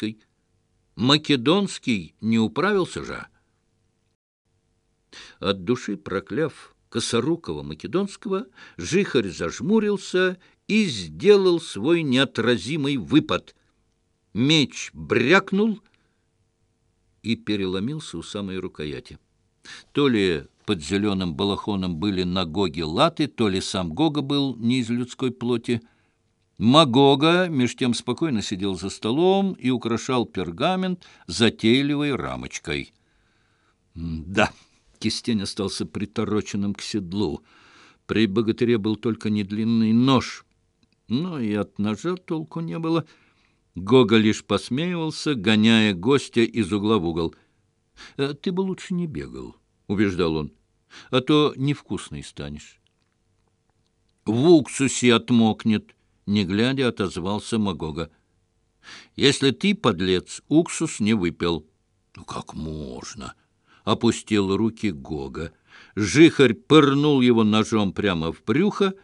Донской. Македонский не управился же. От души прокляв Косорукова Македонского, Жихарь зажмурился и сделал свой неотразимый выпад. Меч брякнул и переломился у самой рукояти. То ли под зеленым балахоном были на Гоге латы, то ли сам Гога был не из людской плоти — Магога меж тем спокойно сидел за столом и украшал пергамент затейливой рамочкой. Да, кистень остался притороченным к седлу. При богатыре был только недлинный нож, но и от ножа толку не было. Гога лишь посмеивался, гоняя гостя из угла в угол. «Э, — Ты бы лучше не бегал, — убеждал он, — а то невкусный станешь. — В уксусе отмокнет, — не глядя, отозвался Магога. «Если ты, подлец, уксус не выпил». «Ну как можно?» — опустил руки Гога. Жихарь пырнул его ножом прямо в брюхо,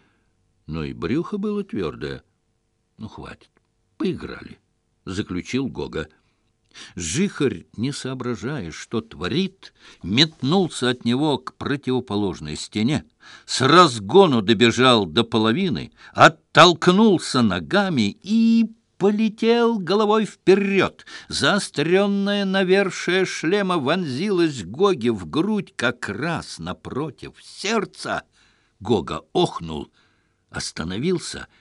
но и брюхо было твердое. «Ну, хватит, поиграли», — заключил Гога. Жихарь, не соображая, что творит, метнулся от него к противоположной стене, с разгону добежал до половины, оттолкнулся ногами и полетел головой вперед. Заостренная навершие шлема вонзилась Гоге в грудь как раз напротив сердца. Гога охнул, остановился —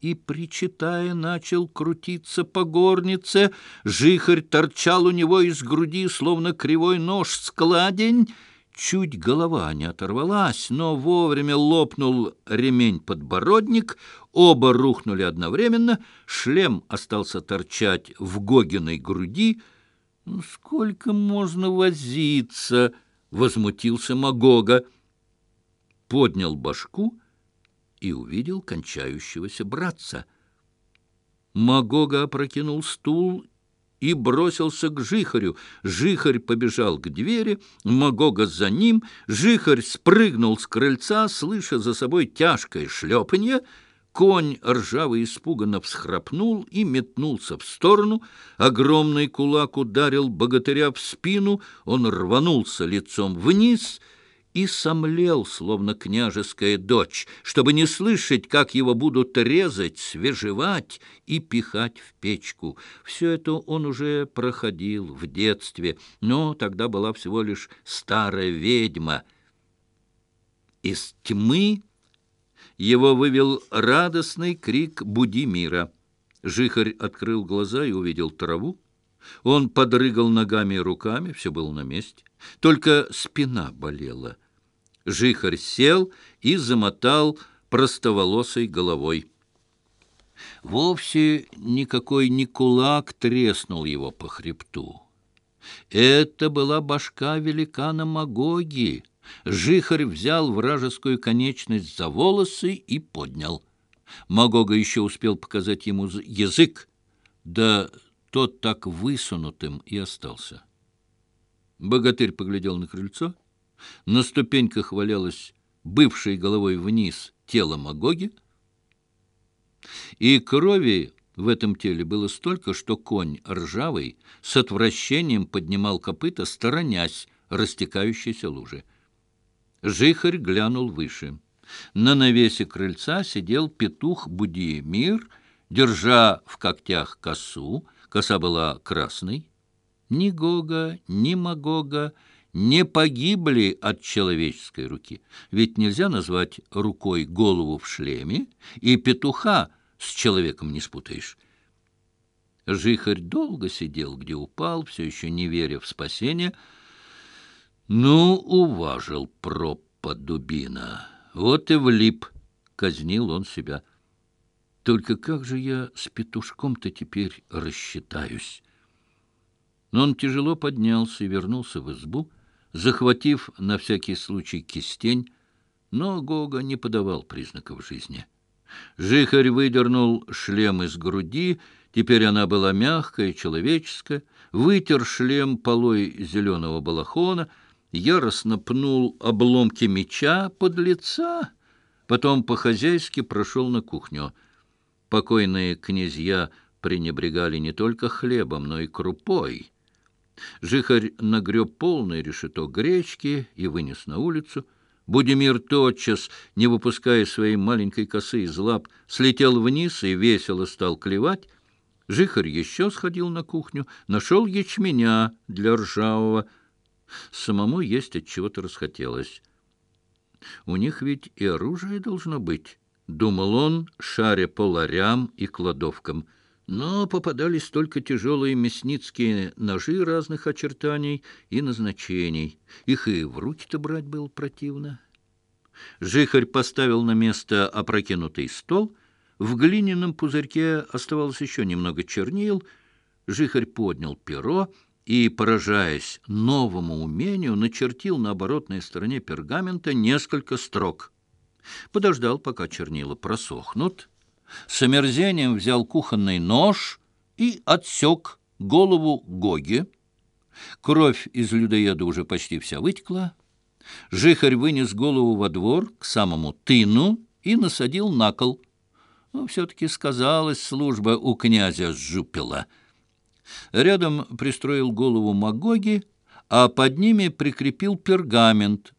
и, причитая, начал крутиться по горнице. Жихарь торчал у него из груди, словно кривой нож складень. Чуть голова не оторвалась, но вовремя лопнул ремень-подбородник. Оба рухнули одновременно. Шлем остался торчать в Гогиной груди. «Ну, «Сколько можно возиться?» — возмутился Магога. Поднял башку — и увидел кончающегося братца. Магога опрокинул стул и бросился к Жихарю. Жихарь побежал к двери, Магога за ним. Жихарь спрыгнул с крыльца, слыша за собой тяжкое шлепанье. Конь ржавый испуганно всхрапнул и метнулся в сторону. Огромный кулак ударил богатыря в спину, он рванулся лицом вниз — и сомлел, словно княжеская дочь, чтобы не слышать, как его будут резать, свежевать и пихать в печку. Все это он уже проходил в детстве, но тогда была всего лишь старая ведьма. Из тьмы его вывел радостный крик «Буди мира!». Жихарь открыл глаза и увидел траву. Он подрыгал ногами и руками, все было на месте. Только спина болела — Жихарь сел и замотал простоволосой головой. Вовсе никакой не кулак треснул его по хребту. Это была башка великана Магоги. Жихарь взял вражескую конечность за волосы и поднял. Магога еще успел показать ему язык, да тот так высунутым и остался. Богатырь поглядел на крыльцо — на ступеньках валялось бывшей головой вниз тело Магоги, и крови в этом теле было столько, что конь ржавый с отвращением поднимал копыта, сторонясь растекающейся лужи. Жихарь глянул выше. На навесе крыльца сидел петух Будиемир, держа в когтях косу. Коса была красной. Ни Гога, ни Магога не погибли от человеческой руки, ведь нельзя назвать рукой голову в шлеме, и петуха с человеком не спутаешь. Жихарь долго сидел, где упал, все еще не веря в спасение. Ну, уважил пропа дубина. Вот и влип, казнил он себя. Только как же я с петушком-то теперь рассчитаюсь? Но он тяжело поднялся и вернулся в избу, захватив на всякий случай кистень, но Гога не подавал признаков жизни. Жихарь выдернул шлем из груди, теперь она была мягкая, человеческая, вытер шлем полой зеленого балахона, яростно пнул обломки меча под лица, потом по-хозяйски прошел на кухню. Покойные князья пренебрегали не только хлебом, но и крупой — Жихарь нагреб полное решето гречки и вынес на улицу. Будимир тотчас, не выпуская своей маленькой косы из лап, слетел вниз и весело стал клевать. Жихарь еще сходил на кухню, нашел ячменя для ржавого. Самому есть от чего-то расхотелось. «У них ведь и оружие должно быть», — думал он, шаря по ларям и кладовкам — но попадались только тяжелые мясницкие ножи разных очертаний и назначений. Их и в руки-то брать было противно. Жихарь поставил на место опрокинутый стол. В глиняном пузырьке оставалось еще немного чернил. Жихарь поднял перо и, поражаясь новому умению, начертил на оборотной стороне пергамента несколько строк. Подождал, пока чернила просохнут — с омерзением взял кухонный нож и отсек голову Гоги. Кровь из людоеда уже почти вся вытекла. Жихарь вынес голову во двор к самому тыну и насадил на кол. Но все-таки сказалась служба у князя Жупила. Рядом пристроил голову Магоги, а под ними прикрепил пергамент